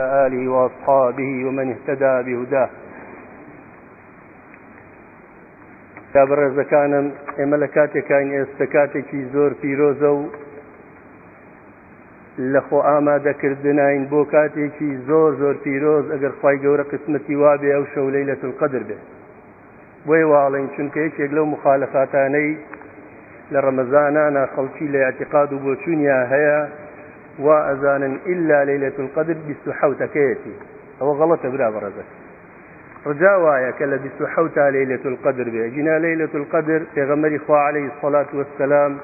آله وأصحابه ومن اهتدى بهداه تا بەڕێزەکانم ئێمە لە کاتێکین ئێستا کاتێکی زۆر پیرۆزە و لە خۆ ئامادەکردنین بۆ کاتێکی زۆر زۆر پیرۆز ئەگەر خی گەورە قسمەتی وابێ ئەو شەولەی لە قدر بێ بۆی واڵین چونکە یەکێک لەو مخالەفاتانەی لە ڕەمەزانانە خەڵکی لە اعتقاد و بۆچونیا هەیە وأذانا إلا ليلة القدر بستحوتكيتي أو غلط برا برزك رجاء وايا كلا بستحوتا ليلة القدر بأجنا ليلة القدر في إخوة عليه الصلاة والسلام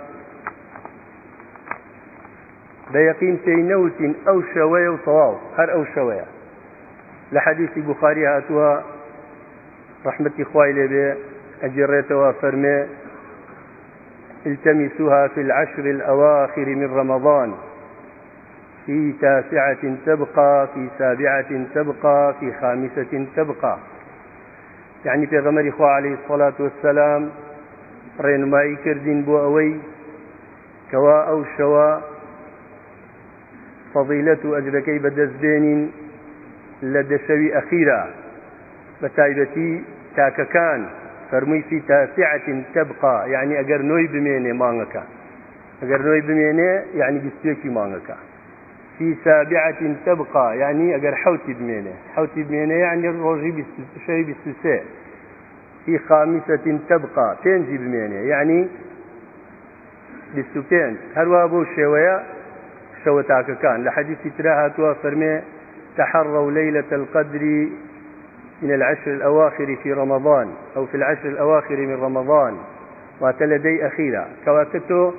بيقين تينوت أو شوية وصواو هر أو شوية لحديث بخاري هاتوا رحمة إخوة لبي أجريتوا فرمي التمسوها في العشر الأواخر من رمضان في تاسعة تبقى في سابعة تبقى في خامسة تبقى يعني في غمر إخوة عليه الصلاة والسلام ڕێنمایی کردین بۆ ئەوەی کەوا ئەو شەوە فەضیلەت و ئەجرەکەی بەدەستدێنین لە دەشەوی ئەخیرا بە تایبەتی تاکەکان فەرموویسی تاسیعتین تەبقا یعنی ئەگەر نۆی بمێنێ مانگەکە ئەگەر نۆی بمێنێ یعنی بیستێکی مانگەکە في سابعة تبقى يعني أجر حوتي بمينة حوتي بمينة يعني روجي بستشري بستساء في خامسة تبقى تنجي بمينة يعني بستوكين هروا أبو الشوية شو كان لحديث تراها توا فرمي تحروا ليلة القدر من العشر الأواخر في رمضان أو في العشر الأواخر من رمضان وتلدي أخيرا كواكتو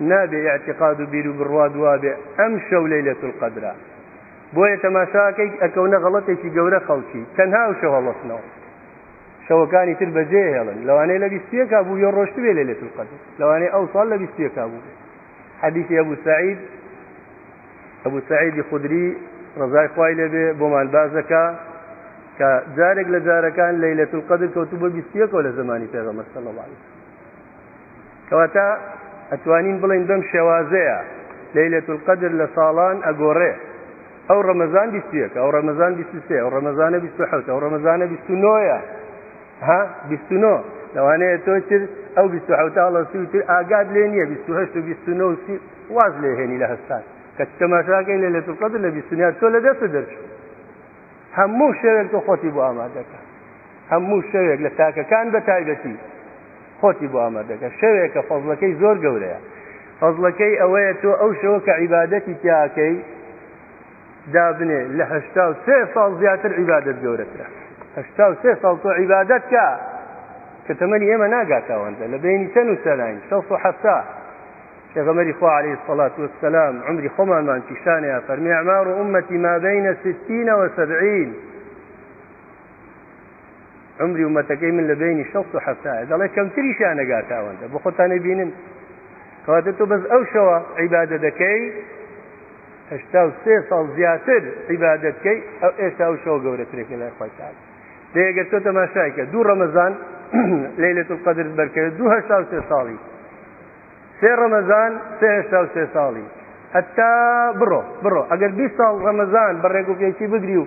نابێ یاعتقاد و بیر و بڕوا دوابێ ئەم شەو لەیلە قەدرا بۆیە تەماشاکەی ئەکەونە غەڵەتێکی گەورە خەڵکی تەنها و شەوەڵەتنەوە شەوەکانی تر بەجێ هێڵن لەوانەیە لە بیستێکا بوو یۆ ڕۆشت بێ لەیلە قەدر لەوانەیە ئەو ساڵ لە بیستێکا بوو حەدیثی ئەبوو سعید ئەبوو سعیدی خودری ڕزای خوای لەبێ بۆ مالبازەکە کە جارێک لە جارەکان لەیلە قەدر کەوتو بە بیستێکەوە لە زمانی پێغەمە سەڵەوانی کەواتە ئەتوانین بڵین بەم شێوازەیە لەیلێت قەدر لە ساڵان ئەگۆڕێ ئەو ڕەمەزان دیستەک ئەو ڕەمەزان دیسێ ئەو ڕەمەزانە 1970 ئەو ڕەمەزانە 29ە ها 29 لەوانەیە تۆ تر ئەو 1970تر ئاگاد لێ نییە 1970 واز لێ هێنی لە هەستان کە تەماشاکەین لە لێت قەدر لە 20 تۆ لە دەست دەرچوو هەموو شەوێک تۆ خۆتی بۆ ئامادەکە هەموو شەوێک لە تاکەکان بە تایبەتی خۆتی بۆ ئامادەکە شەوێکە فەزلەکەی زۆر گەورەیە فەزلەکەی ئەوەیە تۆ ئەو شەوە کە عیباەتی تیاکەی دابنێ لە هەشتا و سێ ساڵ زیاتر عیباەت گەورەترە هەشتا و سێ ساڵ تۆ عیباەت کە کە تەمەنی ئێمە ناگاتەوەندە لە بینی چەند و سەلاین حسا پێغەمەری خوا عليه الصلاة والسلام عمری خۆمانمان پیشانەیە فەرمی ئەمار و عمەتی ما بینە ستینەوە سەبعین عمری ومەتەکەی من لە بینی ش حفتە دەڵێ کەمتری شانەگاتاوەندە بە خۆتانە بینن کەواتە تۆ بەس ئەو شەوە عیبادە دەکەی هشتا و سێ ساڵ زیاتر عیبادەتکەی ئەو ئێستا و شەوە گەورەترێکی لای خۆتان دەیەگەر تۆ تەماشایکە دوو ڕەمەزان لەیلێت و قەدرت بەرکرد دو هشتا و سێ ساڵی سێ ڕەمەزان سێ هشتا و سێ ساڵی هەتا بڕۆ بڕۆ ئەگەر بی ساڵ ڕەمەزان بە ڕێگوکێکی بگری و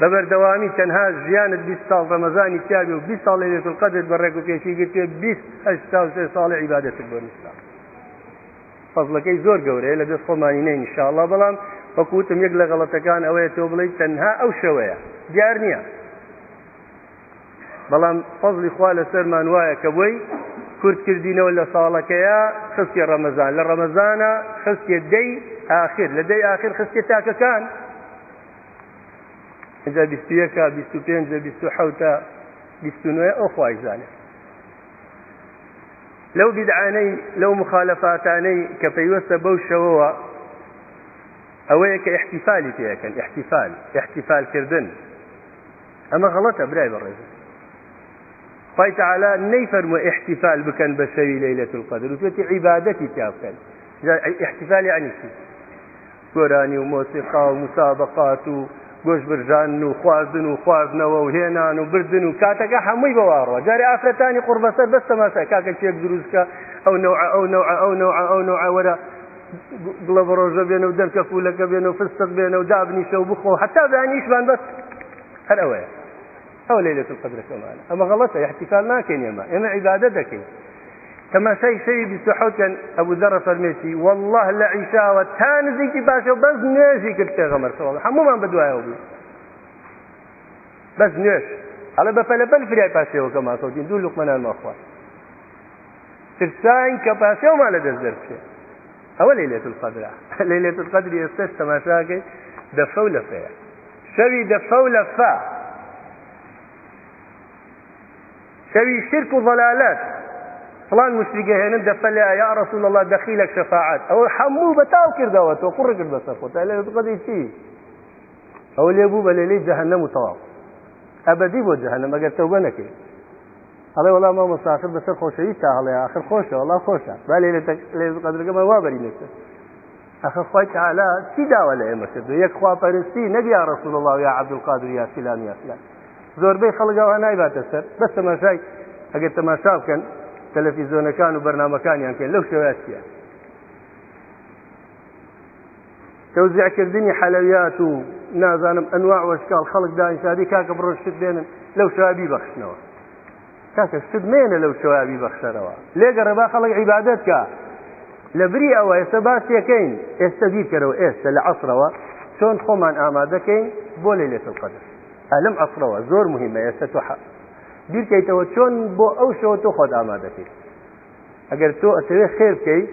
بەبەردەوامی تەنها ژیانت بی ساڵ ڕەمەزانی تیاوی و بی ساڵی لێتون قەدت بە ڕێک و پێشی گرتێ سێ ساڵی عیباەتت بۆ نیستا فەزلەکەی زۆر گەورەیە لە دەست خۆمانی نەی نیشاءڵا بەڵام بەکوتم یەک لە غەڵەتەکان ئەوەیە تۆ بڵێ تەنها ئەو شەوەیە دیار نییە بەڵام فەزلی خوا لە سەرمان وایە کە بۆی کوردکردینەوە لە ساڵەکەیە خستی ڕەمەزان لە ڕەمەزانە خستێ دەی آخر لە دەی آخر خستێ تاکەکان ئەجا بیستەکە بیست و پێنجە بیست و حوتە بیست و نوێ ئەو خوای زانێت لەو بدعانەی لەو مخالەفاتانەی کە پەیوەستە بەو شەوەوە ئەوەیە کە احتیفالی پێەکەن احتیفال احتیفالکردن ئەمە غەڵەتە برای بەڕێز خی تعالا نەیفەرمە احتیفال بکەن بە شەوی لەیلەت القدر وتێتی عیبادەتی پیا بکەن احتیفالی عنیشی گۆرانی و مۆسیقا و مسابقات و گۆش برژان و خواردن و خواردنەوە و هێنان و بردن و کاتەکە هەمووی بەواڕەوە جارێ ئافرەتانی قوربەسەر بەستەماسە کاکە کێک دروستکە ئەو نەوع ئەو نەوع ئەو نەوع ئەو نەوعوەرە گڵە بەڕۆژە بێن و دەرکە پولەکە بێن و فستق بێن و دابنیشە و بخۆ هەتا دانیشمان بەس هەر ئەوەیە ئەو لەیلەت قدرەکەمانە ئەمە غەڵەتە احتیکال ناکەین ئێمە ئێمە عیبادە دەکەین تەماشای شەوی بیحوتکەن ئەبوو دەرە فەرمێسی والله لە عیشاوە تا نزیکی باشە بەس نوێژی کرد پێغەمەر سەڵ هەمومان بەدوایەوە بوو بەس نوێش ئەڵە بە پەلەپەل فرای پاسێەوەکە ماسەوتین دوو لوقمەنان ماخوا ترسان کە پاسێومان لە دەست دەرچێ ئەوە لە لێت القدرا لە لێت القدری ئێستش تەماشاکەی دەفە لە فەیە شەوی دەفە لە فا شەوی شرک و ضلالات فلان مشتریگە هێنن دەفە لە یا ڕسول الله دەخیلك شفاعات ئەوە هەموو بەتاو کردەوە تۆ قوڕ کرد بەسەر خۆت لە بقدی چی ئەو لێ بوو بە لەلەی جەهنەم و تەواو ئەبدی بۆ جەهنەم ئەگەر تەوبە نەکەی هەڵێ وەڵام ما مسافر بەسەر خۆشەوی تا هەڵێ آخر خۆشە وڵا خۆشە با لێ لێ قدرگەمە وابەری لێتە ئەخە خۆی تعالا چی داوە لە ئێمە کرد یەک خواپەرستی نەگیا ڕسول الله یا عبدالقادر یا سیلان یا فلان زۆربەی خەڵگەوە نایباتە سەر بەس تەماشای ئەگەر تەماشا بکەن تەلەفیزۆنەکان و بەرنمەکانیان پێ لەو شێوەیەە تەوزیعکردنی حەلەویات و نازانم ئەنواع وەشکال خەڵک داینسادی کاکە بڕۆ شت دێنن لەو شوابی بەخشنەوە کاکە شت مێنە لەو شوابی بەخشەرەوە لێگە ڕێبا خەڵک عیباەتکە لە بری ئەوە ئێستا باسیەکەین ئێستا بیرکەرەوە ئێستا لە عسرەوە چۆن خۆمان ئامادەکەین بۆ لێ لێتڵ قەدر ئەلم عسرەوە زۆر مهمە ئێستا تو بیرکەیتەوە چۆن بۆ ئەو شەوە تۆ خۆت ئامادەکەیت ئەگەر تۆ ئەتەوێت خێر بکەیت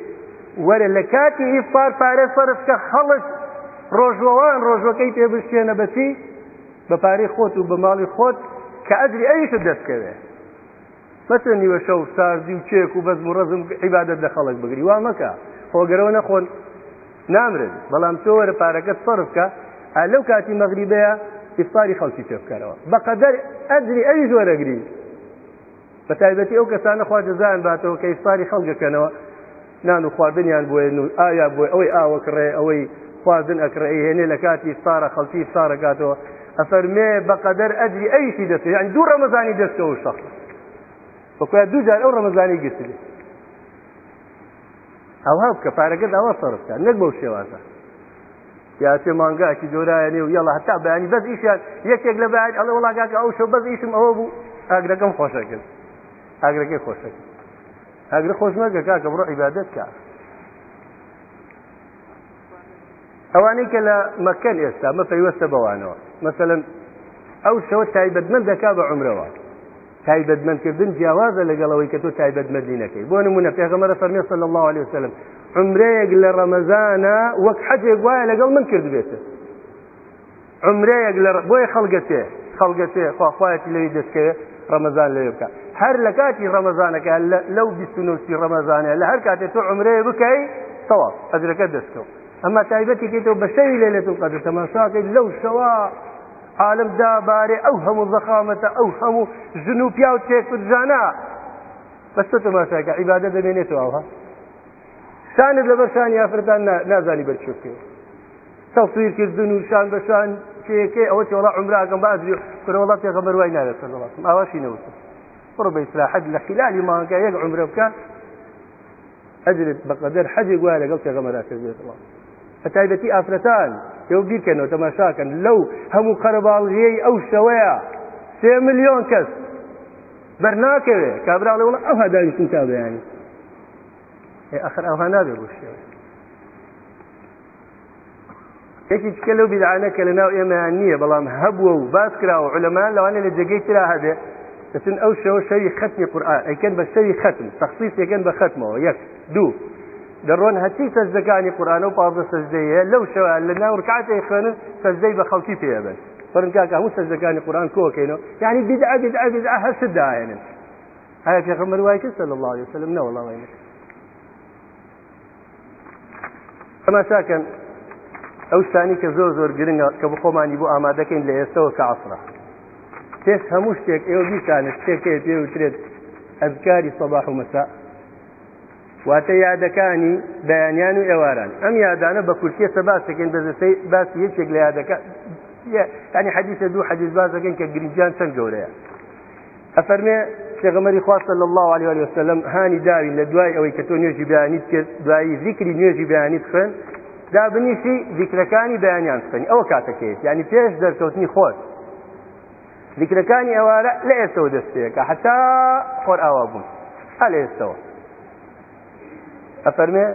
وەرە لە کاتی ئیفار پارێ فەرسکە خەڵک ڕۆژوەوان ڕۆژەکەی پێبشتێنە بەچی بە پارەی خۆت و بە ماڵی خۆت کە ئەدری ئەویشە دەستکەوێت مەتە نیوە شەو ساردی و چێک و بەزم و ڕزم عیبادت لە خەڵک بگری وا مەکە خۆگەرەوە نەخۆن نامرن بەڵام تۆ وەرە پارەکەت فەرکە لەو کاتی مەغریبەیە ئفتاری خەڵکی پێ بکارەوە بەقەدەر ئەجلی ئەوی زۆرەگری بە تایبەتی ئەو کەسانە خواجزان باتەوە کە ئفتاری خەڵگەکەنەوە نان و خواردنیان بۆێن و ئایا بۆی ئەوەی ئاوەکڕێ ئەوەی خوازن ئەکڕی هێنێ لە کاتی ئفتارە خەڵکی ئفتارەکاتەوە ئەفەرمێ بەقەدەر ئەجلی ئەیشی دەست یان دوو ڕەمەزانی دەستەوە شەخ بەکویا دووجار ئەو ڕەمەزانی گرتی ئەو هەڵ کە پارەکەت ئەوە سەرکە نەک بەو شێوازە یاسێ مانگاکی جۆرایەنێ و یڵە هەتا بەیانی بەز ئیشیان یەکێک لە بەیان ئەڵە وڵاگاکە ئەو شە بەز ئیشم ئەوە بوو ئاگرەکەم خۆشە کرد ئاگرەکەی خۆشە کرد ئاگرە خۆش مەگە کاکە بڕۆ عیبادەت کار ئەوانەی کە لە مەکەن ئێستا مە پەیوەستە بەوانەوە مثلەن ئەو شەوە تایبەتمەند دەکا بە عمرەوە تایبەتمەندکردن جیاوازە لەگەڵەوەی کە تۆ تایبەتمەدی نەکەی بۆ نمونە پێغەمەرە فەرمیێ سەل الله عليه وسلم عمرەیەک لە ڕەمەزانە وەک حەجێک وایە لەگەڵ من کرد بێتە عمرەیەک لە بۆی خەڵگەتێ خەڵگەتێ خواخوایەتی لەوی دەستکەوێ ڕەمەزان لەوێ بکە هەر لە کاتی ڕەمەزانەکە لەو بیستنوسی ڕەمەزانە لە هەر کاتێ تۆ عمرەیە بکەی تەواف ئەجرەکە دەستکەوت ئەمە تایبەتی کێتەوە بە شەوی لە لێت و قەدر تەماشاکەی لەو شەوە عالم دابارێ ئەو هەموو زەخامەتە ئەو هەموو ژن و پیا و تێکجانە بەستە تەماشاکە عیبادە دەبێنێتەوە شانت لە بەرشان یافردان نازانی بەرچووکێ تەفسیر کردن و شان بەشان کێەکەی ئەوە چۆڵا عمراگەم بازری کرەوەڵا پێغەمبەر وای نارە سەڵاتم ئاواشی نەوتم بڕ بە ئیسلاحەت لە خلالی مانگا یەک عمرە بکە ئەجرت بەقەدەر حەجی گوای لەگەڵ پێغەمەرا کردێتەوە بەتایبەتی ئافرەتان یو بیکەنەوە تەماشاکەن لەو هەموو قەرەباڵژەی ئەو شەوەیە سێ ملیۆن کەس بەرناکەوێت کابرا لەوڵ ئەو هەداویستن تا بەیانی ئەخر ئەوها نابێ بۆ شێوە یەکی چکە لەو بیدعانەکە لە ناو ئێمەیان نییە بەڵام هەبووە و باس کراوە علەمان لەوانە لە جێگەی ترا هەبێ دەچن ئەو شەوە شەوی ختمی قورآن ئەیکەن بە شەوی ختم تەخصیص یەکەن بە ختمەوە یەک دوو دەڕۆن هەچی سەجدەکانی قورآن و پازە سەجدەیە لەو شەوە لە ناو ڕکعاتی خوێنن سەجدەی بە خەڵکی پێبێت فرنکاکە هەموو سەجدەکانی قورآن کۆکەینەوە یعنی بیدعە بیدعە بیدعە هەسداهێنن هەیە پێغەمبەر وای کرد صلی الله علیه وسلم نەوەڵڵاهی تەماشاکەن ئەو شتانی کە زۆر زۆر گرنگە کە بخۆمانی بۆ ئامادەکەین لە ئێستەوە کە عسرا پێش هەموو شتێک ئێوە بیسانە شتێک پێ وترێت ئەزگاری سەباح و مەسا واتە یادەکانی دایانیان و ئێواران ئەم یادانە بە کورتیە سەباسەکەن بەزەسەی باسی یەکێک لە یادەکە ینی حەدیثە دوو حەدیث بازەکەن کە گرنجیان چەند گەورەیە ئەفەرمێ پێغمەری خواستە لە الله عليه وسلم هانی داوی لە دوای ئەوەی کە تۆ نوێژی بیانیت کرد دوایی ذیکری نوێژی بیانیت خوێن دا بنیشی ذیکرەکانی بەیانیان بخێنی ئەوە کاتەکەیت ینی پێش دەرکەوتنی خۆت ذیکرەکانی ئەوارە لە ئێستەوە دەستەیەەکە حتا خۆر ئاوا بوون هە لە ئێستەوە ئەفەرمێ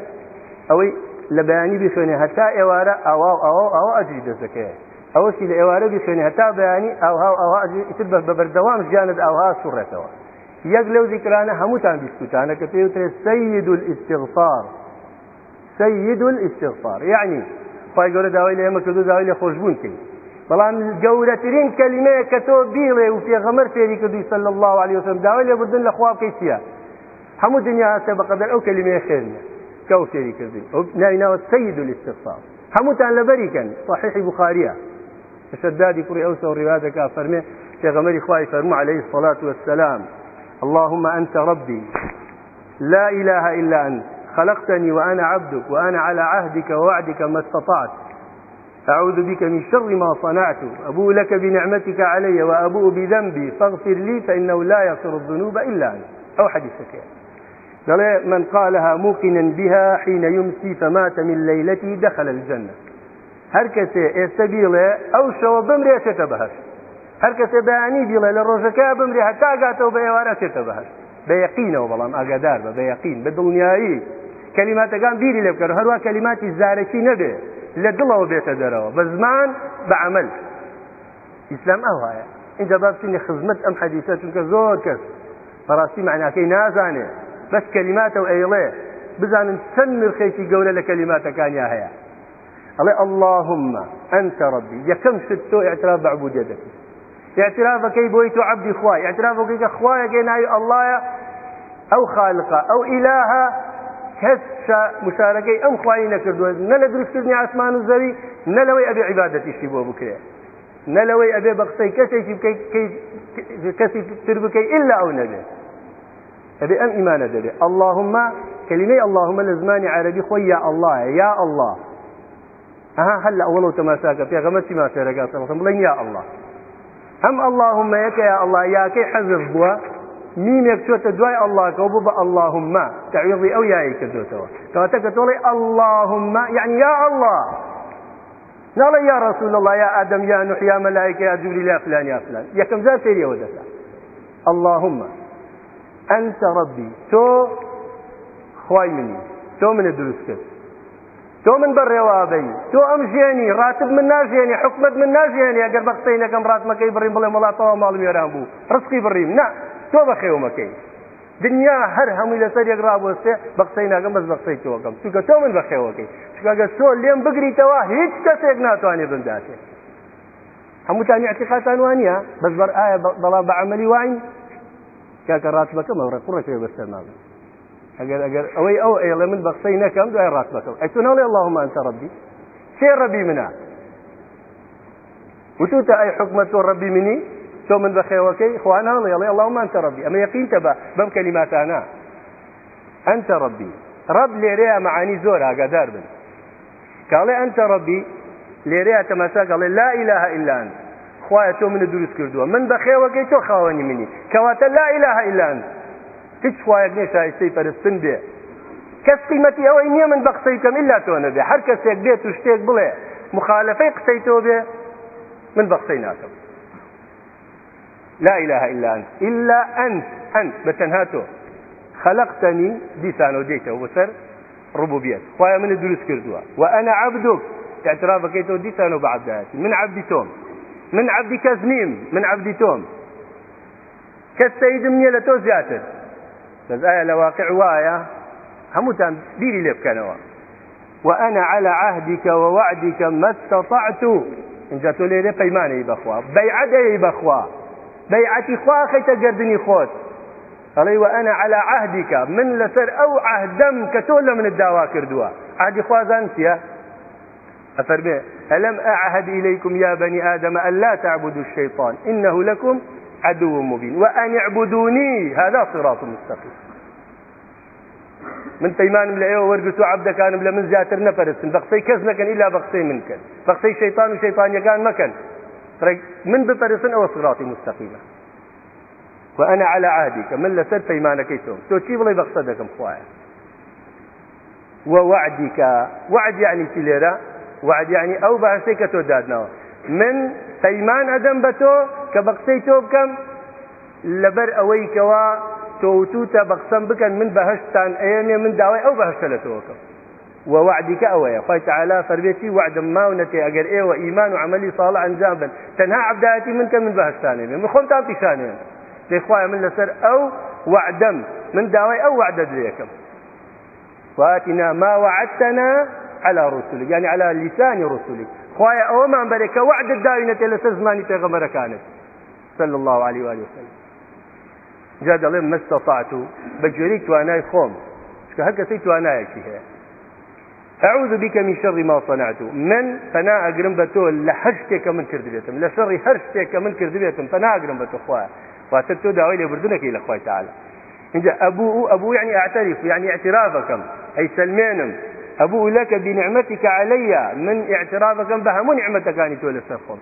ئەوەی لە بەیانی بخوێنێ هەتا ئێوارە ئاوا ئەوە ئەوە ئەجری دەستەکەی ئەوەشی لە ئێوارە بخوێنێ هەتا بەیانی ئەوها ئەوە ئەجری ئیتر بە بەردەوام ژیانت ئەوها سوڕێتەوە یەک لەو ذیکرانە هەمووتان بیستوتانە کە پێوترێ سید الاستغفار سید الاستغفار یعنی خی گەورە داوای لە ئێمە کردو داوای لە خۆشببوون کرد بەڵام گەورەترین کەلیمەیە کە تۆ بیڵێ و پێغەمەر فێری کردوی سەل الله عليه وسلم داوای لێ بردن لە خواب بکەی چیە هەموو دنیا هەستە بەقدر ئەو کەلیمەیە خێرنە کە ئەو فێری کردی نایناوە سید الاستغفار هەمووتان لەبەریکەن صحیحی بخاریە شدادی کوڕی ئەوسە ڕیوادەکە فەرمێ پێغەمەری خوای فەرمو عليه الصلاة والسلام اللهم أنت ربي لا إله إلا أنت خلقتني وأنا عبدك وأنا على عهدك ووعدك ما استطعت أعوذ بك من شر ما صنعت أبوء لك بنعمتك علي وأبوء بذنبي فاغفر لي فإنه لا يغفر الذنوب إلا أنت أو حديثك يعني. من قالها موقنا بها حين يمسي فمات من ليلته دخل الجنة هركسي استقيل أو شو بمريشة بهشت هەر کەسێ بەیانی بیڵێ لە ڕۆژەکە بمری هەتاگاتەوە بە ێوارە سێتە بەهر بە یقینەوە بەڵام ئاگادار بە بە یقین بە دڵنیایی کەلیماتەکان بیری لێ بکەن هەروە کەلیماتی زارەکی نەبێ لە دڵەوە بێتە دەرەوە بە زمان بە عمل ئیسلام ئەوهایە اینجا بابچینی خزمەت ئەم حەدیسە چونکە زۆر کەس بەڕاستی معناکەی نازانێ بەس کەلیماتەوە ئەیڵێ بزانن چەند نرخێکی گەورە لە کەلیماتەکانیا هەیە ئەڵێ اللهم ئەنتە ڕبی یەکەم شت تۆ ئاعتراف بەعبودیەتەکەی اعتراف بەکەی بۆی تۆ عبدی خوای اعتراف بکەی کە خوایەکەی ناوی ئەلهە ئەو خالقا ئەو ئیلاها کەس مشارەکەی ئەم خوای نەکردووە نە لە دروستکردنی ئاسمان و زەوی نە لەوەی ئەبێ عیباەتیشی بۆ بکرێ نە لەوەی ئەبێ بە قسەی کەسێکی کەسی تر بکەی ئللا ئەو نەبێت ئەبێ ئەم ئیمانە دەبێت اللهمە کلمەی اللهمە لە زمانی عربی خۆی یا الله یا الله ئەها هەل لە ئەوڵ و تەماساکە پێغەمە چی ماسێرەگاتەڵم بڵێن یا الله هەم ئەللهمەیەکە یا ئەله یاکەی حەزف بووە میمێک چۆتە دوای ئەلهکە بوو بە ئەللهمە تەویڵی ئەو یایی کردوتەوە کەواتە کە تۆڵی ئەللهمە یعنی یا ئەله ناڵێ یا ڕسول الله یا ئادەم یا نوحیا مەلایکە یا جوری لا فلان یا فلان یەکەم جار سریەوە دەسا ئەللهمە ئەنتە ڕبی تۆ خوای منی تۆ منە دروست کرد تۆ من بەڕێوابی تۆ ئەم ژێنی ڕاتب من ناژێنی حکومت من ناژێنی ئەگەر بە قسەینەکەم ڕاتمەکەی بڕیم بڵێ وڵاتەوە ماڵم وێران بوو ڕسکی بڕیم نه تۆ بە خێومەکەی دنیا هەر هەمووی لەسەر یەک ڕابستێ بە قسەی ناگەم بەس بە قسەی تۆکەم چکە تۆ من بە خێوەکەی چکەگە تۆ لێم بگریتەوە هیچ کەسێک ناتوانێت بنداتێ هەمووتانی عتیقاتان وانە بەس بەر ئایا بەڵام بە عملی واین کاکە ڕاتبەکەم ئەوڕێ قوڕەکەی بەسەر ناڵێت ئەگەر ئەگەر ئەوەی ئەو ئێڵێ من بە قسەی نەکەم دوای ڕاستەکەم ئەتو ناڵێ اللهمان تەڕبی سێ ڕەبی منە وتوتە ئەی حکومە تۆ ڕەبی منی تۆ من بە خێوەکەی خواناڵێ ئەڵێ اللهمان تەڕبی ئەمە یەقینتە بە بەم کەلیماتانە ئەتە ڕەبی ڕب لێرەیە مەعانی زۆر ئاگادار بن کاڵێ ئەتە ڕەبی لێرەیە تەمەساگەڵێ لا ئیلاها ئیلان خوایە تۆ منە دروست کردووە من بە خێوەکەی تۆ خاوەنی منی کەواتە لا ئیلاها ئیلان هیچ شوایەک نیە شایستەی پەرستن بێ کەس قیمەتی ئەوەی نییە من بە قسەی کەم ئللا تۆنە بێ هەر کەسێک دێت و شتێک بڵێ مخالفەی قسەی تۆ بێ من بە قسەی ناکەم لا إله إلا أنت إلا أنت أنت بتنهاتو خلقتني ديسان وديته وسر ربوبيت خويا من الدروس كردوا وأنا عبدك اعترافك يتو ديسان وبعبداتي من عبدي توم من عبدي كزنيم من عبدي توم كالسيد مني لتو زياتر بەزایە لە واقع وایە هەمووتان بیری لێ بکەنەوە وأنا على عهدك ووعدك ما استطعت اینجا تۆ لێرێ پەیمانەی بەخوا بەیعدەی بەخوا بەیعەتی خوا خەیتە گردردنی خۆت ئەڵێ وە ئەنا على عهدیکە من لەسەر ئەو عهدەم کە تۆ لە منت داوا کردووە عادی خوازان چیە ئەفەرمێ ئەلم ئەعهد إليكم يا بني آدم ألا تعبدوا الشيطان إنه لكم عدو مبين وأن اعبدوني هذا صراط مستقيم من پەیمانم لە ئێوە وەرگتو عبدەکانم لە من زیاتر نەپەرستن بە قسەی کەس نەکەن ئیلا بە قسەی منکەن بە قسەی شەیتان و شەیتانیەکان مەکەن من بپەرستن ئەوە سراتی مستەقیمە وأنا على عادك من لسد فيمانك يتوم تو تشي بلي بقصدكم خوايا ووعدك وعد يعني تليرا وعد يعني أو بعثك تودادنا من پەیمان ئەدەم بە تۆ کە بە قسەی تۆ بکەم لەبەر ئەوەی کەوا تۆوتوتە بە قسەم بکەن من بەهشتان ئەێنێ من داوای ئەو بەهشتە لە تۆکەم ووعدك أويا قلت على فربيتي وعد ما ونتي أجر إيه وإيمان وعملي صالح أنجام بن تنهى عبداتي منك من بهشتاني من خم تانتي ثانية لإخوة من لسر أو وعدم من داوي أو وعد دريكم واتنا ما وعدتنا على رسلك يعني على لسان رسلك خوایە ئەوەمان بەرێکە وعدت داوینەتێ لەسەر زمانی پێغەمەرەکانت صلى الله عليه وآله وسلم جا دەڵێم مەستەفاعت و بەگوێرەی توانای خۆم چکە هەر کەسی توانایەکی هەیە أعوذ بك من شر ما صنعت من فنا أجرم بتو لحشتك من كردبيتم لشر هرشتك من كردبيتم فنا أجرم بتو خواه واتتو داوي لبردنك إلى خواه تعالى إنجا أبوء أبو يعني أعترف يعني اعترافكم أي سلمانم ئەبوو لەکە بینعممەتیکە عليە من اعترافەکەم بە هەموو نعممەتەکانی تۆ لەسەر خۆم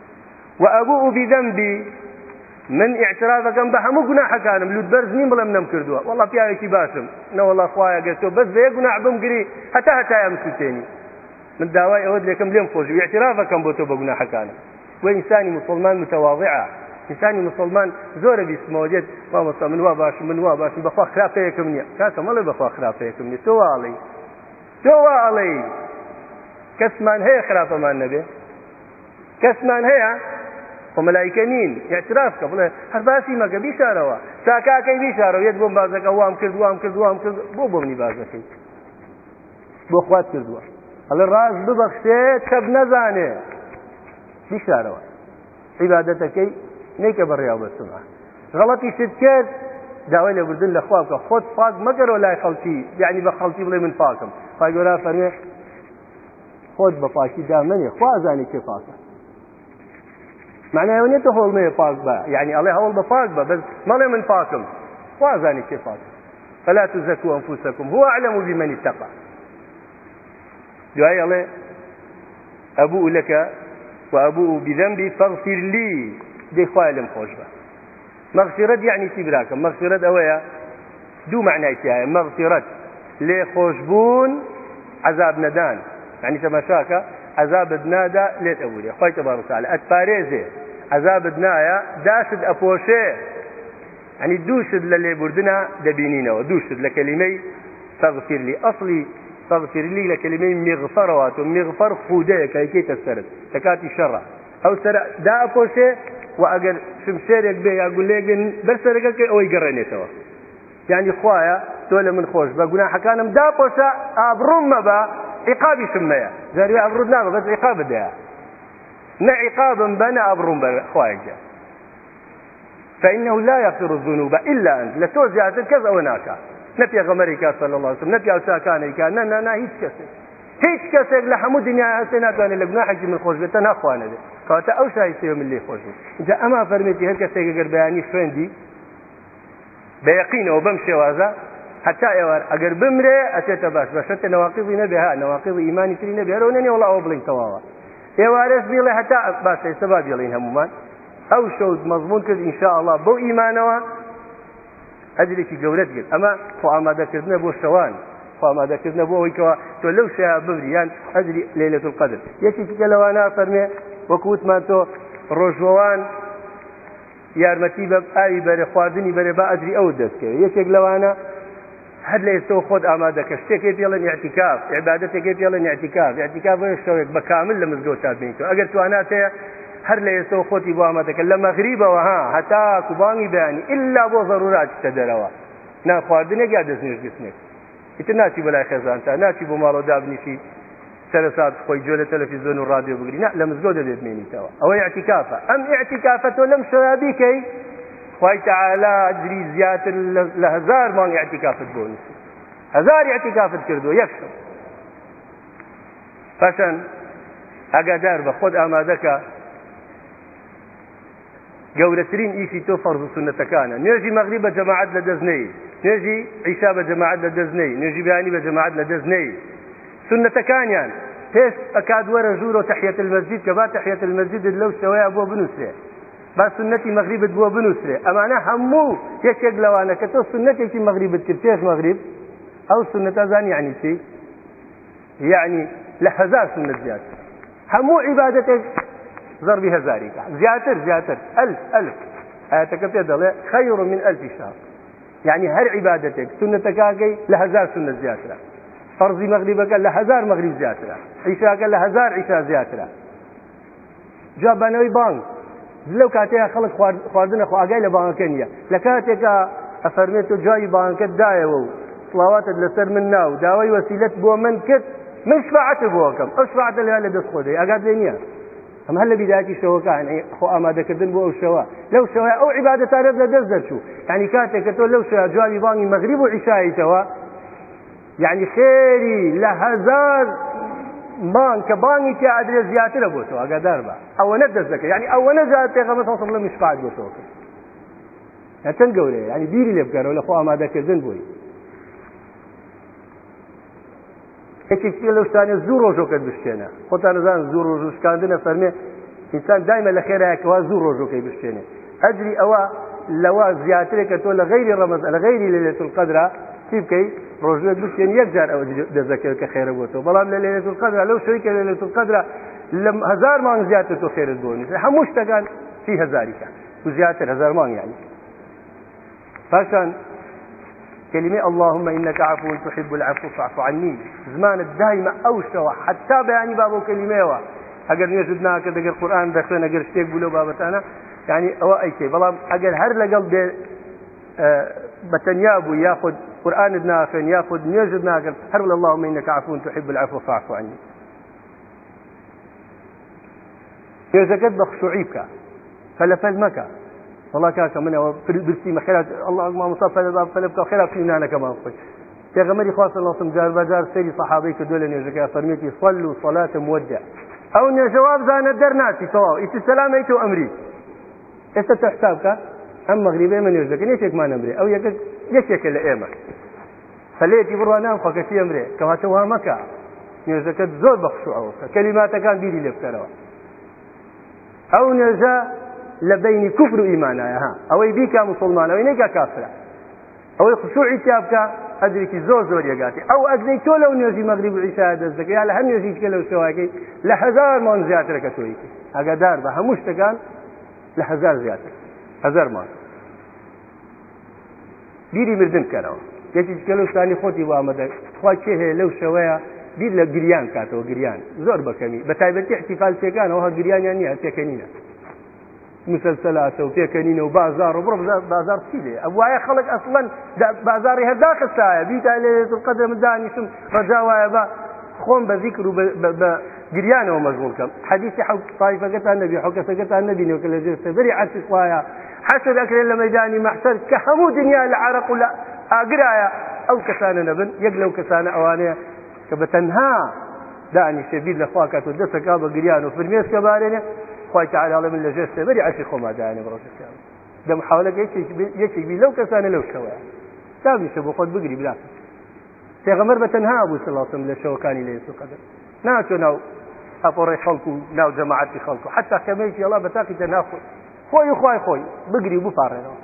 و ئەبوو بیدەمبی من اعترافەکەم بە هەموو گوناحەکانم لوت بەرز نیم بڵم نەم کردووە وڵا پیاوێکی باشم نەوەڵا خوایە گەستۆ بەس بە گونا بمگری هەتا هەتایم سووتێنی من داوای ئەوە لەکەم لێم خۆش و اعترافەکەم بۆ تۆ بە گوناحەکانم و ئینسانی مسلمان متواضعە ئینسانی مسلمان زۆرە بیسمەوەجێت مامەستا من وا باش من وا باشم بەخوا خراپەیەکم نییە کاکە مەڵێ بەخوا خراپەیەکم نیە تۆواڵی تۆوا ئەڵێ کەسمان هەیە خراپەمان نەبێ کەسمان هەیە خۆمەلایکە نین یاعتراف کە بڵێ هەر باسی مەکە بیشارەوە تاکاکەی بیشارەوە یەک بۆم بازەکە وام کرد وام کرد وام کرد بۆ بۆمنی بازەکەی بۆ خوات کردووە ئەڵێ ڕاز ببەخشێ کەب نەزانێ بیشارەوە عیبادەتەکەی نەیکە بەڕیاو بەسمە غەڵەتی شت کرد داوای لێبوردن لە خوا بکە خۆت پاک مەگەرەوە لای خەڵکی یعنی بە خەڵکی بڵێ من پاکم پایگۆرا فەرێ خۆت بە پاکی دامنێ خوازانانی کێ پاکە معناونێتە هەڵمەیە پاک بە یعنی ئەڵێ هەوڵ بە پاک بە بەس مەڵێ من پاکم خوازانانی کێ پاک فلا تزكوا أنفسكم هو أعلم بمن اتقى دعاء الله أبوء لك وأبوء بذنبي فاغفر لي دي خوالم خوش بقى. مەغفرەت یعنی چی براکەم مەغفرەت ئەوەیە دوو معنایتیایە مەغفرەت لێ خۆشببوون عذاب نەدان ینی تەمەشاکە عذابت نادا لێت ئەووری خی تەبارساال ئەت پارێزێ عذابت نایە داشت ئەپۆشێ ینی دووشت لە لێبوردنە دەبینینەوە دووشت لە کەلیمەی تەغفیر لی ئەاصلی تەغفیر لی لە کەلیمەی میغفەرەوەات و میغفەر خودەیە کەیکەی تەسرت لە کاتی شەڕە ئەو سەر دا ئەپۆشێ و ئەگەر شمشێرێک بێ یا گولێک بێن بەرسەرەکەکە ئەوەی گەڕێنێتەوە یعنی خویە تۆ لە من خۆش بە گوناحەکانم داپۆشە ئابڕوم مەبە عقابی شمەیە زاری ئابرود نابە بەس عقاب بدەیە نە عقابم بە نە ئابڕوم بەخوایەکە فإنه لا يغفر الذنوب إلا أنت لتوزيعة كذا وناكا نبي غمرك صلى الله عليه وسلم نبي عساكانك نا نا نا هيك كسر هیچ کەسێک لە هەموو دنیا هەستێ ناتوانێت لە گونا حەجی من خۆش بێتە ناخواانەوێت کەواتە ئەو شایسێ من لێ خۆش اینجا ئەما فەرمێتی هەر کەسێک گەر بەیانی خوێندی بەیەقینەوە بەم شێوازە حتا ئێوار ئەگەر بمرێ ئەچێتە باش بەشتە نەواقیبی نەبێها نەواقیبی ئیمانی تری نەبێرەوە نێ وڵاوە بڵین تەواوە ئێوارەش بیڵێ هەتا باشەی سەبا بڵین هەمومان ئەو شەوت مەزمون کرد ئینشاءله بەو ئیمانەوە ئەجرێکی گەورەت گرت ئەمە خۆ ئامادەکردنە بۆ شەوان ئامادەکردنە بۆ ئەوەیەوە تۆ لەو شیا ببریان ئەجری لەلت قدر یەکی دیکە لەوانە فەرمێ وەکووتمان تۆ ڕۆژوان یارمەتی بە ئاوی بەرە خواردنی بەرە بە ئەجری ئەو دەستکەوێت یەکێک لەوانە هەر لە ئێستەوە خۆت ئامادەکە شتێکی پێڵێن یاعتیکاف عبادەتێکی پێڵێن یاعتیکاف یاعتیکاف شتێک بە کامل لە مزگەوت چاپێنیتەوە ئەگەر تواناتەیە هەر لە ئێستەوە خۆتی بۆ ئامادەکە لە مەغریبەوە ها هەتا کوبانی بەیانی ئللا بۆ ضرورات تە دەرەوە ناخواردنێک یا دەستنیشگسنێک ئیتر ناچی بەلای خێزانتە ناچی بۆ ماڵەوە دابنیشی سەرسات خۆی جۆ لە تەلەفیزۆن و رادیۆ بگری لە مزگۆ دەبێت مێنیتەوە ئەوەی ئەتیکافە ئەم ئەتیکافە تۆ لەم شەوادی کەی خی تعالا جری زیاتر لە هزار مانگی ئەتیکافت بۆ نووسی هزار ئەتیکافت کردو یەکشم پەشەن ئەگەدار بە خۆت ئامادەکە گەورەترین ئیشی تۆ فەرز سنەتەکانە نوێژی مەغری بە جەماعات لە دەستنەی نوێژی عیسا بە جەماعات لە دەستنەی نوێژی بیانی بە جەماعات لە دەستنەی سنەتەکانیان پێش ئەکادوەرە ژوور و تەحیەت المەزید کە با تەحیەت المەزیدت لەو شتەوەیە بۆ بنووسێ با سنەتی مەغریبت بووە بنووسێ ئەمانە هەموو یەکێک لەوانە کە تۆ سنەتێکی مەغریبت کرد پێش مەغریب ئەو سنەتە زان یعنی چی یعنی لە هەزار سنت زیات هەموو عیباەتێک ضربی هزاری کە زیاتر زیاتر ئەل ئەلک ئاەتەکە پێ دەڵێ خەیر من ئەلفی شار یعنی هەر عیباەتێک سونەتەکەگەی لە هزار سونە زیاترە فەرزی مەغریبەکە لە هزار مەغریب زیاترە عیشاکە لە هزار عیشا زیاترە جا بەنەوەی بانک لەو کاتەیە خەڵک خواردنە خواگای لە بانەکە نیە لە کاتێکە ئەفەرمێت و جای بانکت دایەوە و سڵاواتت لەسەر من ناو داوای وەسیلت بۆ من کرد من شفاعت بۆکەم ئەو شفاعتە لە لە دەست خۆدەی ئەگات لێ نییە ئەم هەر لە بیداتی شەوەکان خۆ ئامادەکردن بۆ ئەو شەوە لەو شەوە ئەو عیباەتانت لە دەست دەرچوو ینی کاتێک کە تۆ لەو شە جوانی بانگی مەغریب و عیشاییتەوە یعنی خێری لە هزار مان کە بانگی تیا ئەدرێ زیاترە بۆ تۆ ئەگادار بە ئەوەنە دەست دەکە ینی ئەوەنە جات پێغەمە سەڵ لە میشپات بۆ تۆکە هەتەن گەورەیە ینی بیری لێ بگەرەوە لە خۆ ئامادەکردن بووی هەچێکی لەو شتانە زوو ڕۆژۆکەت بشتێنە خۆتان نزان زوو ڕۆژشکاندنە فەرمێ ئینسان دایمە لە خێرایەکەوا زوو ڕۆژۆکەی بشتێنێ ئەجری ئەوە لەوە زیاترێکە تۆ لە غیری ڕەمەز لە غیری لە لێت قدرا چی بکەی ڕۆژێت بشتێن یەکجار ئەوە دەزەکەوت کە خێرە بۆەوە بەڵام لە لێت قدرا لەو شویکە لە لێت قدرا لە هزار مانگ زیاتر تۆ خێرت بۆنی هەموو شتەکان چی هزاریکە و زیاتر هزار مانگ یانی پاشان كلمة اللهم إنك عفو تحب العفو فاعف عني زمانت دائما أوشوا حتى بياني بابو كلمة ئەگەر نوێژدنا کە دەگەر قورآان دەخوێن ئەگەر شتێک بوو لەو بابەتانە ینی ئەوە ئەیکێ بەڵام ئەگەر هەر لەگەڵ بێ بەتەنیا بوو یاخود قورآانت نافێن یاخود نوێژت ناگەن هەر لە الله منەکە عفون تحب العفو فاعفوانی نوێژەکەت بە خشوعی بکە فەلەفەل مەکە والله كاكا من هو برسي مخيرات الله ما مصاب فلا باب فلا بكا خيرات في نانا كمان خوي يا غمري خاص الله سم جار بجار سيري صحابي كدول ان يجيك فرميتي صلوا صلاة مودع او ان جواب زان درناتي تواو ايش السلام ايتو امري ايش تحسابك ام مغربي من يجيك ليش هيك ما نمري او يك يك الا ايما فليتي بروا نام خاكتي امري كما توا مكا نيوزەکەت زۆر بەخشوعەوە کە کەلیماتەکان بیری لێ بکەرەوە ئەو نێژە لە بینی کوفر و ئیمانایە ئەوەی بیکە مسلمانەوەی نەکە کافرە ئەوەی خشوعی تیابکە ئەدرێکی زۆر زۆر یگاتی ئەو ئەگەی تۆ لەو نوێژی مەغریب و عیشا دەست دەکە یا لە هەم نوێژیکە لەو شێواکەی لە هزار مۆن زیاترەکە تۆیکی ئەگەدار بە هەموو شتەکان لە هزار زیاتر هزار مۆن بیری مردن کەرەوە یەکیکە لەو شتانی خۆتی وامەدە خوا کێ هەیە لەو شەوەیە بیر لە گریان کاتەوە گریان زۆر بەکەمی بە تایبەتی احتیفال تێکانەوە هە گریانیان نیە تێکەنینە مسلسلاتە و پێکەنینە و بازار و بڕ بازار چی لێ ئەو وایە خەڵک ئەسڵەن بازاری هەدا قسایە بیدا لێ قەدە مدانیشم ڕجاوایە بە خۆم بە زیکر و بە گریانەوە مەزمونکەم حەدیثی حەوت تایفەکەتان نەبی حوکەسەکەتان نەبینەوە کە لە ژێر سەبری عسیق وایە حەسر ئەکرێن لە مەدانی مەحسەر کە هەموو دنیا لە عرق و لە ئاگرایە ئەو کەسانە نەبن یەک لەو کەسانە ئەوانەیە کە بە تەنها دانیشە بیر لە خواکات و دەسەکا بە گریان و فرمێسکە بارێنە خی تعاالڵ من لەژێر سێبەری عشی خۆمادایانە بڕۆژەکان دەم حاولە یەکێک بی لەو کەسانە لەو شەوە تاویشە بۆ خۆت بگری برا پێغەمەر بە تەنها بوو سڵاتم لە شەوەکانی لە سوقەدر ناچۆ ناو ئەپۆڕی خەڵکو و ناو جەماعتی خەڵکو حتا کەمەیەکی ئەڵا بە تاقی تەناخۆی خۆی خۆی خۆی بگری و بپارڕێنەوە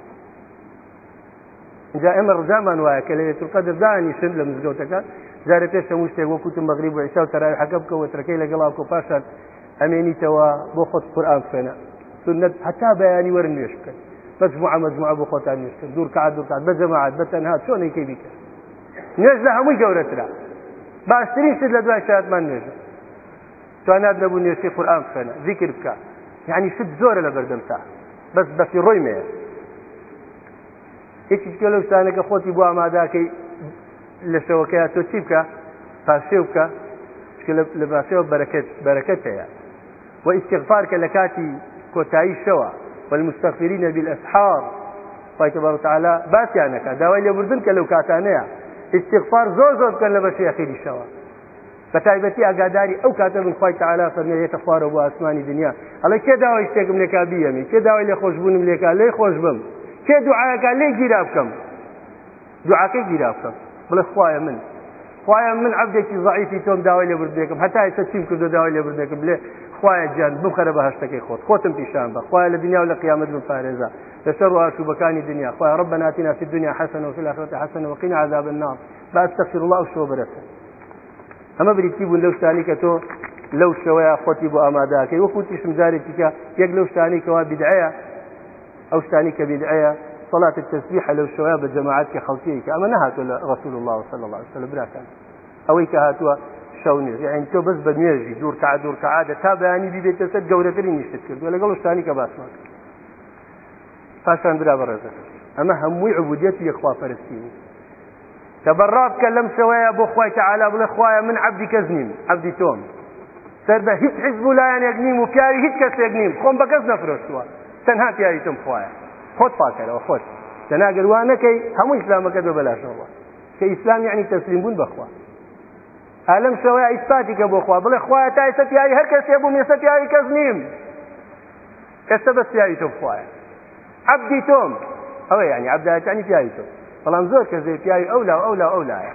جا ئەمە ڕزامان وایە کە لە تورقەدر دانیشن لە مزگەوتەکە جارە پێش هەموو شتێک وەکوتم مەغریب و عیشا و تەراوی حەکە بکە وترەکەی لەگەڵا و پاشان ئەمێنیتەوە بۆ خۆت قورآان بخوێنە سنت هەتا بەیانی وەرن نوێش بکەن مجموعة مجموعة بخوتان نوێشکن دوور کات دوور کات بە جەماعات بە تەنها چۆنێکی بیکە نوێژ لە هەمووی گەورەترا باشترین شت لە دوای شاتمان نوێژە توانات نەبوو نوێشتی قورآان بخوێنە ذیکر بکە یعنی شت زۆرە لە بەردەم تا بەس بەسی ڕۆی مێ هیچکە لەو شتانەکە خۆتی بۆ ئاماداکەی لە شەوەکەیا تۆ چی بکە پاشێ بکە لە باشەوە بەرەکەت بەرەکەت هەیە واستغفار كلكاتي كوتاي شوا والمستغفرين بالأسحار خی تبارك وتعالى باسیانەکە داوای لێبوردن کە لەو کاتانەیە استغفار زۆر زۆر بکەن لە بەشی خێری شەوە بە تایبەتی ئاگاداری ئەو کاتە بنخوای تعالا فەرمێتە خوارە بۆ ئاسمانی دنیا ئەڵێ کێ داوای شتێکم لێکا بیەمی کێ داوای لێ خۆشببوونم لێکا لێ خۆش بم کێ دوعاەکە لێ گیرا بکەم دوعاکەی گیرا بکەم بڵێ خوایە من خخوایە من عبدێکی زعیفی تۆم داوای لە بردێکم هەتا ئێستا چیم کردو داوای لە بردێکم لێ خخوایە گیان بخەرە بە هەشتەکەی خۆت خۆتم پیشان بە خخوایە لە دنیا و لە قیامەت بپارێزا لەسەر ڕاشوبەکانی دنیا خخوای ڕب بەناتینا في دنیا حەسن و فلاخرەت حەسن وقین عذاب النار باستەفر الله شۆ برەسە ئەمە بریتی بوون لەو شتانی کە تۆ لەو شەوەیە خۆتی بۆ ئاماداکەی وەکوتی شمزارێکیکە یەک لەو شتانی کەوا بدعەیە ئەو شتانی کە بدعەیە صلاة التسبيح لو شوية بجماعات كخلقيك أما نهاتوا رسول الله صلى الله عليه وسلم براكا أويك هاتوا شونير يعني تو بس بنيجي دور كعاد دور كعادة تابعني بي بيت سد جورة ترين يشتت كرد ولا قالوا شتاني كباسمك فاشان بلا برزك أما هموي عبوديتي إخوة فلسطيني تبراب كلم شوية أبو أخوي تعالى أبو أخوي من عبدي كزنيم عبدي توم سر به هیچ حزب لا یەگنیم و پیاوی هیچ کەس یەگنیم خۆم بە کەس نەفرۆشتووە تەنها پیاویتم خوایە خۆت پاکەرەوە خۆت دەناگەروان نەکەی هەموو ئسلامەکە دۆ بەلاشەوە کە ئیسلام یعنی تەسلیم بوون بەخوا ئالم شەوەی ئیسپاتی کە بۆخوا بڵێ خخوایە تا ئێستا یاری هەر کەسێ بوو مێستا یاری کەس نیم ئێستا بەس یاری تۆ بخوایە عبدی تۆم ئەوە ینی عبدایەتانی پیاوی تۆ بەڵام زۆر کە زێ پیاوی ئەولا ئەولا ئەولایە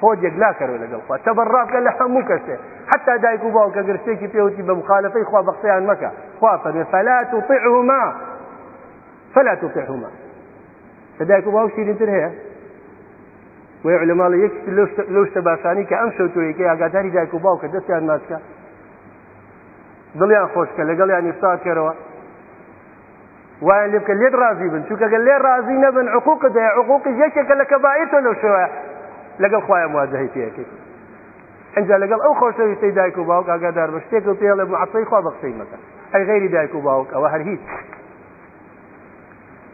خۆت یەکلاکەەوە لەگەڵخوا تەبڕاکە لە هەموو کەسێ حتا دایک و باوکە گرسێکی پێوتی بە مخالفەی خوا بەخسەیان مەکە خوا فەرێ فەلات و طعهما فلا تطعهما لدايك وباو شيرينتر هي وی علما لە یەک لەو شتە باشانی کە ئەم شەوتوریکە ئاگاداری دایک و باوکە دەستیان ماچکە دڵیان خۆشکە لەگەڵیان ئێستاکەرەوە وایە لێبکە لێت رازی بن چووکەگە لێ رازی نەبن عقوق دەیە عقوقی یەکێکە لە کەباەتۆ لەو شوە لەگەڵ خخوایان وازەهیتەکەی ئەجا لەگەڵ ئەو خۆشەویستی دایک و باوک ئاگادار بە شتێک و پێڵێ عسەی خوا بەخشەی مەکە ئەی غێری دایک و باوک ئەوە هەر هیچ